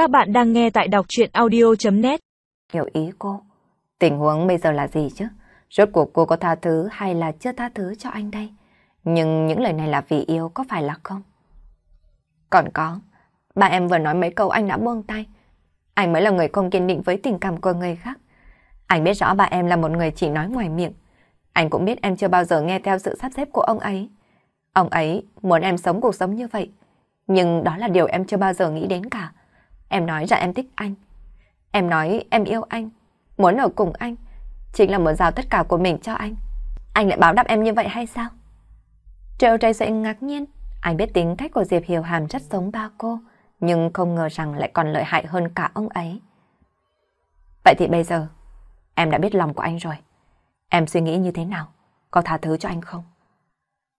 Các bạn đang nghe tại đọc chuyện audio.net Hiểu ý cô. Tình huống bây giờ là gì chứ? Rốt cuộc cô có tha thứ hay là chưa tha thứ cho anh đây? Nhưng những lời này là vì yêu có phải là không? Còn có, bà em vừa nói mấy câu anh đã buông tay. Anh mới là người không kiên định với tình cảm của người khác. Anh biết rõ bà em là một người chỉ nói ngoài miệng. Anh cũng biết em chưa bao giờ nghe theo sự sắp xếp của ông ấy. Ông ấy muốn em sống cuộc sống như vậy. Nhưng đó là điều em chưa bao giờ nghĩ đến cả. Em nói ra em thích anh. Em nói em yêu anh, muốn ở cùng anh. Chính là muốn giao tất cả của mình cho anh. Anh lại báo đáp em như vậy hay sao? Trêu trai dậy ngạc nhiên. Anh biết tính cách của Diệp Hiểu Hàm rất giống ba cô, nhưng không ngờ rằng lại còn lợi hại hơn cả ông ấy. Vậy thì bây giờ, em đã biết lòng của anh rồi. Em suy nghĩ như thế nào? Có tha thứ cho anh không?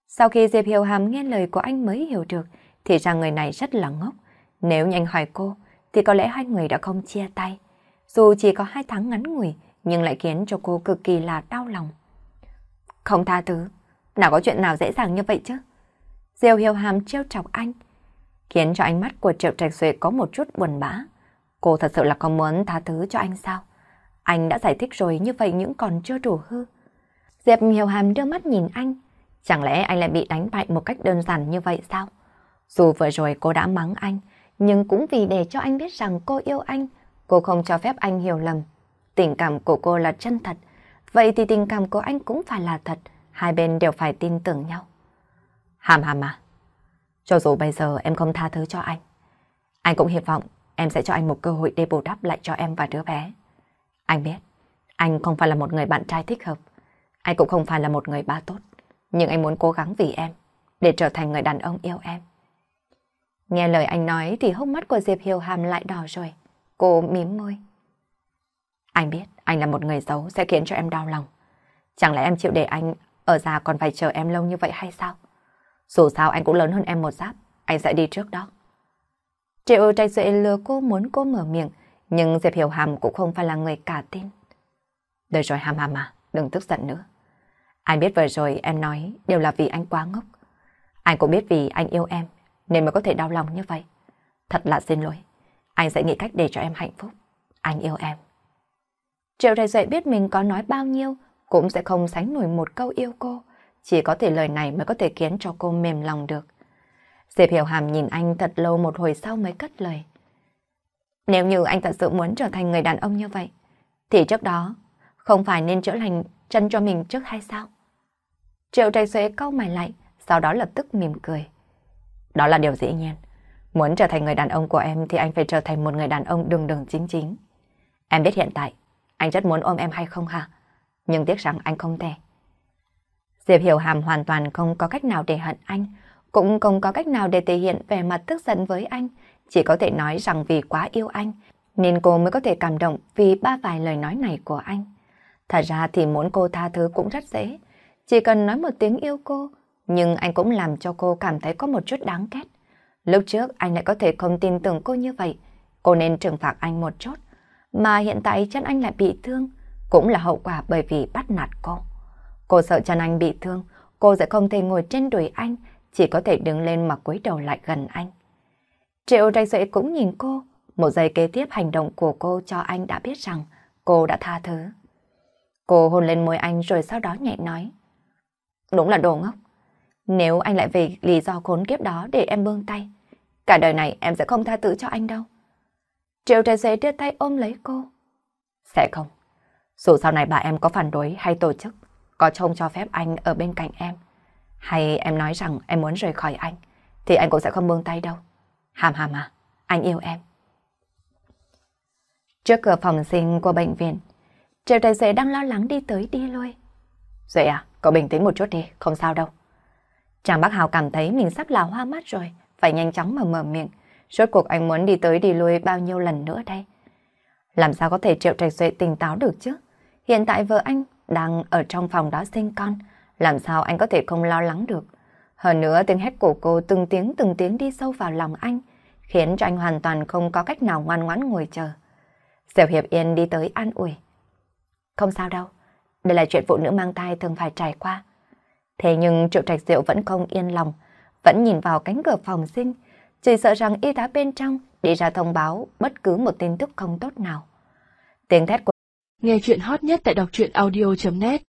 Sau khi Diệp Hiểu Hàm nghe lời của anh mới hiểu được, thì ra người này rất là ngốc. Nếu nhanh hỏi cô, thì có lẽ hai người đã không chia tay. Dù chỉ có hai tháng ngắn ngủi, nhưng lại khiến cho cô cực kỳ là đau lòng. Không tha thứ, nào có chuyện nào dễ dàng như vậy chứ? Diêu Hiểu Hàm trêu chọc anh, khiến cho ánh mắt của Triệu Trạch Xuệ có một chút buồn bã. Cô thật sự là không muốn tha thứ cho anh sao? Anh đã giải thích rồi như vậy những còn chưa đủ hư. Diệp Hiểu Hàm đưa mắt nhìn anh. Chẳng lẽ anh lại bị đánh bại một cách đơn giản như vậy sao? Dù vừa rồi cô đã mắng anh, nhưng cũng vì để cho anh biết rằng cô yêu anh, cô không cho phép anh hiểu lầm. Tình cảm của cô là chân thật, vậy thì tình cảm của anh cũng phải là thật, hai bên đều phải tin tưởng nhau. Hàm hàm à, cho dù bây giờ em không tha thứ cho anh, anh cũng hy vọng em sẽ cho anh một cơ hội để bù đắp lại cho em và đứa bé. Anh biết, anh không phải là một người bạn trai thích hợp, anh cũng không phải là một người ba tốt, nhưng anh muốn cố gắng vì em, để trở thành người đàn ông yêu em. Nghe lời anh nói thì hốc mắt của Diệp Hiểu Hàm lại đỏ rồi. Cô mím môi. Anh biết anh là một người xấu sẽ khiến cho em đau lòng. Chẳng lẽ em chịu để anh ở già còn phải chờ em lâu như vậy hay sao? Dù sao anh cũng lớn hơn em một giáp, anh sẽ đi trước đó. Triệu trai duệ lừa cô muốn cô mở miệng, nhưng Diệp Hiểu Hàm cũng không phải là người cả tin. Được rồi Hàm Hàm à, đừng tức giận nữa. Anh biết vừa rồi em nói đều là vì anh quá ngốc. Anh cũng biết vì anh yêu em, nên mới có thể đau lòng như vậy. Thật là xin lỗi. Anh sẽ nghĩ cách để cho em hạnh phúc. Anh yêu em. Triệu Đại Duệ biết mình có nói bao nhiêu, cũng sẽ không sánh nổi một câu yêu cô. Chỉ có thể lời này mới có thể khiến cho cô mềm lòng được. Diệp Hiểu Hàm nhìn anh thật lâu một hồi sau mới cất lời. Nếu như anh thật sự muốn trở thành người đàn ông như vậy, thì trước đó không phải nên chữa lành chân cho mình trước hay sao? Triệu Trạch Xuế câu mày lại, sau đó lập tức mỉm cười. Đó là điều dĩ nhiên. Muốn trở thành người đàn ông của em thì anh phải trở thành một người đàn ông đường đường chính chính. Em biết hiện tại, anh rất muốn ôm em hay không hả? Nhưng tiếc rằng anh không thể. Diệp Hiểu Hàm hoàn toàn không có cách nào để hận anh, cũng không có cách nào để thể hiện vẻ mặt tức giận với anh, chỉ có thể nói rằng vì quá yêu anh, nên cô mới có thể cảm động vì ba vài lời nói này của anh. Thật ra thì muốn cô tha thứ cũng rất dễ, chỉ cần nói một tiếng yêu cô, nhưng anh cũng làm cho cô cảm thấy có một chút đáng ghét. Lúc trước anh lại có thể không tin tưởng cô như vậy, cô nên trừng phạt anh một chút. Mà hiện tại chân anh lại bị thương, cũng là hậu quả bởi vì bắt nạt cô. Cô sợ chân anh bị thương, cô sẽ không thể ngồi trên đùi anh, chỉ có thể đứng lên mà cúi đầu lại gần anh. Triệu Trạch Duệ cũng nhìn cô, một giây kế tiếp hành động của cô cho anh đã biết rằng cô đã tha thứ. Cô hôn lên môi anh rồi sau đó nhẹ nói. Đúng là đồ ngốc. Nếu anh lại vì lý do khốn kiếp đó để em buông tay, cả đời này em sẽ không tha thứ cho anh đâu. Triệu Trạch Duệ đưa tay ôm lấy cô. Sẽ không. Dù sau này bà em có phản đối hay tổ chức, có trông cho phép anh ở bên cạnh em, hay em nói rằng em muốn rời khỏi anh, thì anh cũng sẽ không buông tay đâu. Hàm hàm à, anh yêu em. Trước cửa phòng sinh của bệnh viện, Triệu Trạch Duệ đang lo lắng đi tới đi lui. Duệ à, cậu bình tĩnh một chút đi, không sao đâu. Trang Bắc Hào cảm thấy mình sắp là hoa mắt rồi, phải nhanh chóng mà mở miệng. Rốt cuộc anh muốn đi tới đi lui bao nhiêu lần nữa đây? Làm sao có thể Triệu Trạch Duệ tỉnh táo được chứ? Hiện tại vợ anh đang ở trong phòng đó sinh con, làm sao anh có thể không lo lắng được? Hơn nữa tiếng hét của cô từng tiếng từng tiếng đi sâu vào lòng anh, khiến cho anh hoàn toàn không có cách nào ngoan ngoãn ngồi chờ. Diệu Hiệp Yên đi tới an ủi. Không sao đâu, đây là chuyện phụ nữ mang thai thường phải trải qua. Thế nhưng Triệu Trạch Diệu vẫn không yên lòng, vẫn nhìn vào cánh cửa phòng sinh, chỉ sợ rằng y tá bên trong đi ra thông báo bất cứ một tin tức không tốt nào. Tiếng thét của Nghe chuyện hot nhất tại đọc truyện audio.net